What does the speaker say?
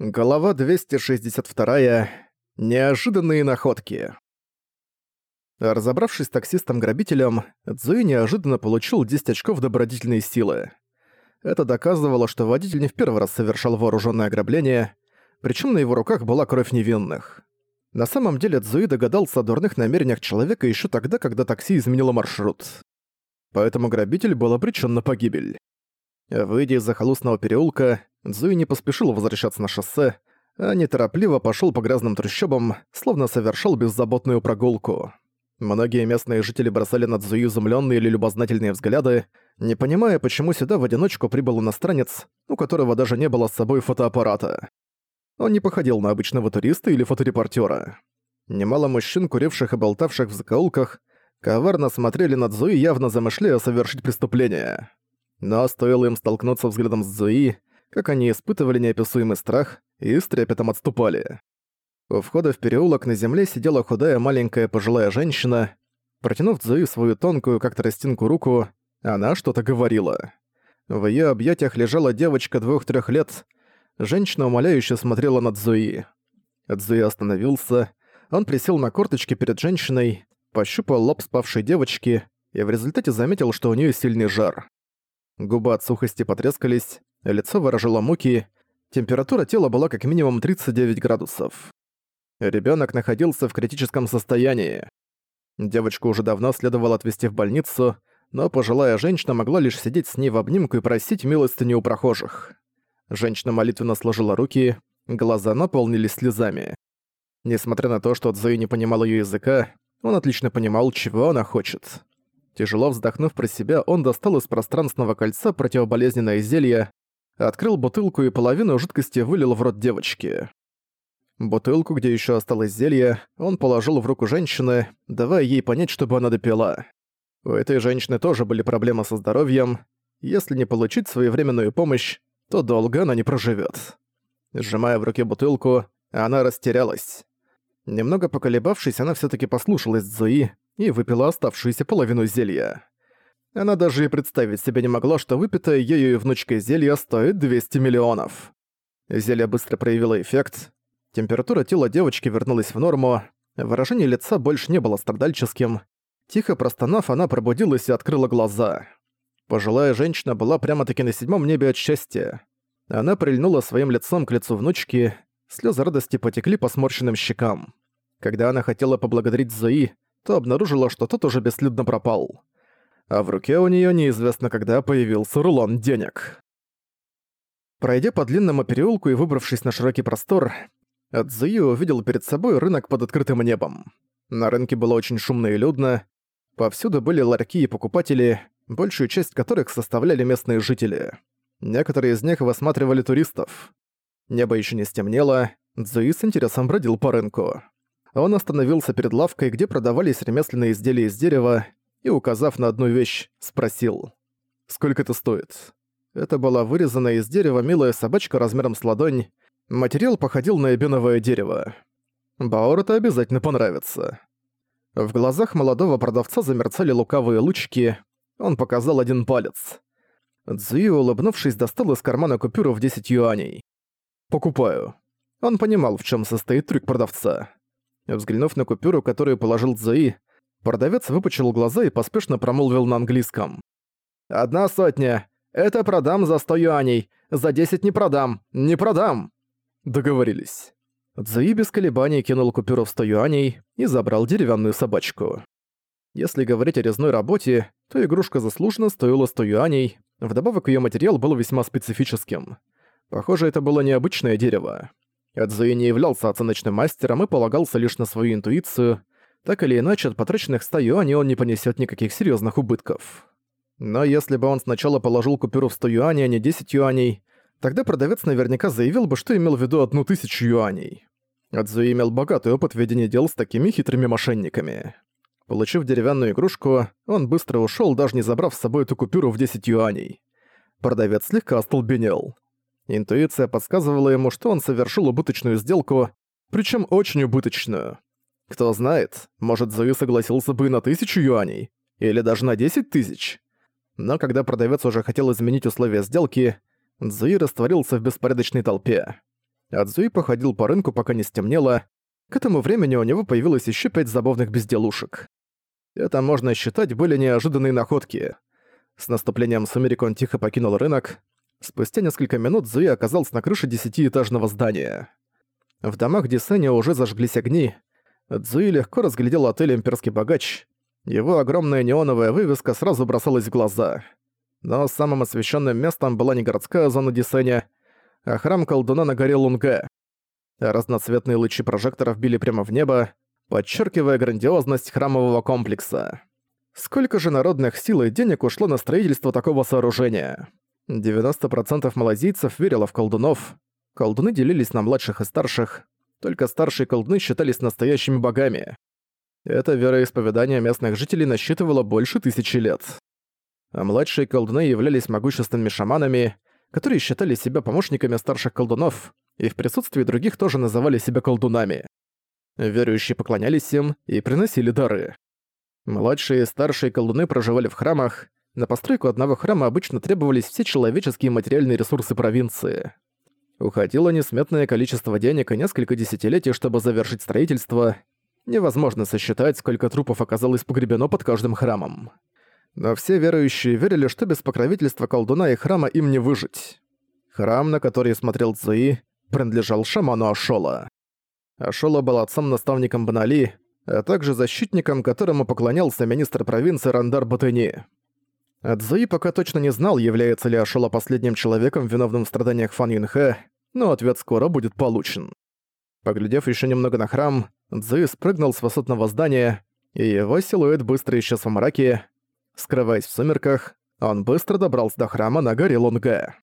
Глава 262. Неожиданные находки. Разобравшись с таксистом-грабителем, Цзуи неожиданно получил 10 очков добродетельной силы. Это доказывало, что водитель не в первый раз совершал вооруженное ограбление, причем на его руках была кровь невинных. На самом деле Цзуи догадался о дурных намерениях человека еще тогда, когда такси изменило маршрут. Поэтому грабитель был обречен на погибель. Выйдя из захолустного переулка, Цзуи не поспешил возвращаться на шоссе, а неторопливо пошел по грязным трущобам, словно совершал беззаботную прогулку. Многие местные жители бросали на Цзуи изумленные или любознательные взгляды, не понимая, почему сюда в одиночку прибыл иностранец, у которого даже не было с собой фотоаппарата. Он не походил на обычного туриста или фоторепортера. Немало мужчин, куривших и болтавших в закоулках, коварно смотрели на Цзуи, явно замышляя совершить преступление. Но стоило им столкнуться взглядом с Цзуи, как они испытывали неописуемый страх и с трепетом отступали. У входа в переулок на земле сидела худая маленькая пожилая женщина. Протянув Цзуи свою тонкую, как тростинку, руку, она что-то говорила. В её объятиях лежала девочка двух-трёх лет. Женщина умоляюще смотрела на Цзуи. Цзуи остановился. Он присел на корточки перед женщиной, пощупал лоб спавшей девочки и в результате заметил, что у неё сильный жар. Губы от сухости потрескались, лицо выражало муки, температура тела была как минимум 39 градусов. Ребенок находился в критическом состоянии. Девочку уже давно следовало отвезти в больницу, но пожилая женщина могла лишь сидеть с ней в обнимку и просить милостыни у прохожих. Женщина молитвенно сложила руки, глаза наполнились слезами. Несмотря на то, что Цзуи не понимал ее языка, он отлично понимал, чего она хочет. Тяжело вздохнув про себя, он достал из пространственного кольца противоболезненное зелье, открыл бутылку и половину жидкости вылил в рот девочки. Бутылку, где еще осталось зелье, он положил в руку женщины, давая ей понять, чтобы она допила. У этой женщины тоже были проблемы со здоровьем. Если не получить своевременную помощь, то долго она не проживет. Сжимая в руке бутылку, она растерялась. Немного поколебавшись, она все таки послушалась Зуи и выпила оставшуюся половину зелья. Она даже и представить себе не могла, что выпитое ею и внучкой зелье стоит 200 миллионов. Зелье быстро проявило эффект. Температура тела девочки вернулась в норму, выражение лица больше не было страдальческим. Тихо простонав, она пробудилась и открыла глаза. Пожилая женщина была прямо-таки на седьмом небе от счастья. Она прильнула своим лицом к лицу внучки, слезы радости потекли по сморщенным щекам. Когда она хотела поблагодарить Зои, то обнаружила, что тот уже бесследно пропал а в руке у нее неизвестно когда появился рулон денег. Пройдя по длинному переулку и выбравшись на широкий простор, Цзуи увидел перед собой рынок под открытым небом. На рынке было очень шумно и людно, повсюду были ларьки и покупатели, большую часть которых составляли местные жители. Некоторые из них высматривали туристов. Небо еще не стемнело, Цзуи с интересом бродил по рынку. Он остановился перед лавкой, где продавались ремесленные изделия из дерева, и, указав на одну вещь, спросил. «Сколько это стоит?» Это была вырезанная из дерева милая собачка размером с ладонь. Материал походил на эбеновое дерево. Баор это обязательно понравится. В глазах молодого продавца замерцали лукавые лучики. Он показал один палец. Цзуи, улыбнувшись, достал из кармана купюру в 10 юаней. «Покупаю». Он понимал, в чем состоит трюк продавца. Взглянув на купюру, которую положил Цзуи, Продавец выпучил глаза и поспешно промолвил на английском. «Одна сотня. Это продам за сто юаней. За десять не продам. Не продам!» Договорились. Цзуи без колебаний кинул купюру в 100 юаней и забрал деревянную собачку. Если говорить о резной работе, то игрушка заслуженно стоила 100 юаней, вдобавок ее материал был весьма специфическим. Похоже, это было необычное дерево. Цзуи не являлся оценочным мастером и полагался лишь на свою интуицию, так или иначе, от потраченных 100 юаней он не понесет никаких серьезных убытков. Но если бы он сначала положил купюру в 100 юаней, а не 10 юаней, тогда продавец наверняка заявил бы, что имел в виду одну тысячу юаней. Адзуи имел богатый опыт ведения дел с такими хитрыми мошенниками. Получив деревянную игрушку, он быстро ушел, даже не забрав с собой эту купюру в 10 юаней. Продавец слегка остолбенел. Интуиция подсказывала ему, что он совершил убыточную сделку, причем очень убыточную. Кто знает, может Зои согласился бы на тысячу юаней, или даже на десять тысяч. Но когда продавец уже хотел изменить условия сделки, Зои растворился в беспорядочной толпе. а Цзуи походил по рынку, пока не стемнело. К этому времени у него появилось еще пять забавных безделушек. Это можно считать были неожиданные находки. С наступлением сумерек он тихо покинул рынок. Спустя несколько минут Зуи оказался на крыше десятиэтажного здания. В домах Дисеня уже зажглись огни. Цзуи легко разглядел отель «Имперский богач». Его огромная неоновая вывеска сразу бросалась в глаза. Но самым освещенным местом была не городская зона Дисеня, а храм колдуна на горе Лунга. Разноцветные лучи прожекторов били прямо в небо, подчеркивая грандиозность храмового комплекса. Сколько же народных сил и денег ушло на строительство такого сооружения? 90% малазийцев верило в колдунов. Колдуны делились на младших и старших. Только старшие колдуны считались настоящими богами. Это вероисповедание местных жителей насчитывало больше тысячи лет. А младшие колдуны являлись могущественными шаманами, которые считали себя помощниками старших колдунов и в присутствии других тоже называли себя колдунами. Верующие поклонялись им и приносили дары. Младшие и старшие колдуны проживали в храмах. На постройку одного храма обычно требовались все человеческие и материальные ресурсы провинции. Уходило несметное количество денег и несколько десятилетий, чтобы завершить строительство. Невозможно сосчитать, сколько трупов оказалось погребено под каждым храмом. Но все верующие верили, что без покровительства колдуна и храма им не выжить. Храм, на который смотрел Цуи, принадлежал шаману Ашола. Ашола был отцом-наставником Банали, а также защитником, которому поклонялся министр провинции Рандар Батыни. Цзуи пока точно не знал, является ли Ашола последним человеком, виновным в страданиях Фан Юнхэ, но ответ скоро будет получен. Поглядев еще немного на храм, Цзуи спрыгнул с высотного здания, и его силуэт быстро исчез во мраке. Скрываясь в сумерках, он быстро добрался до храма на горе Лунга.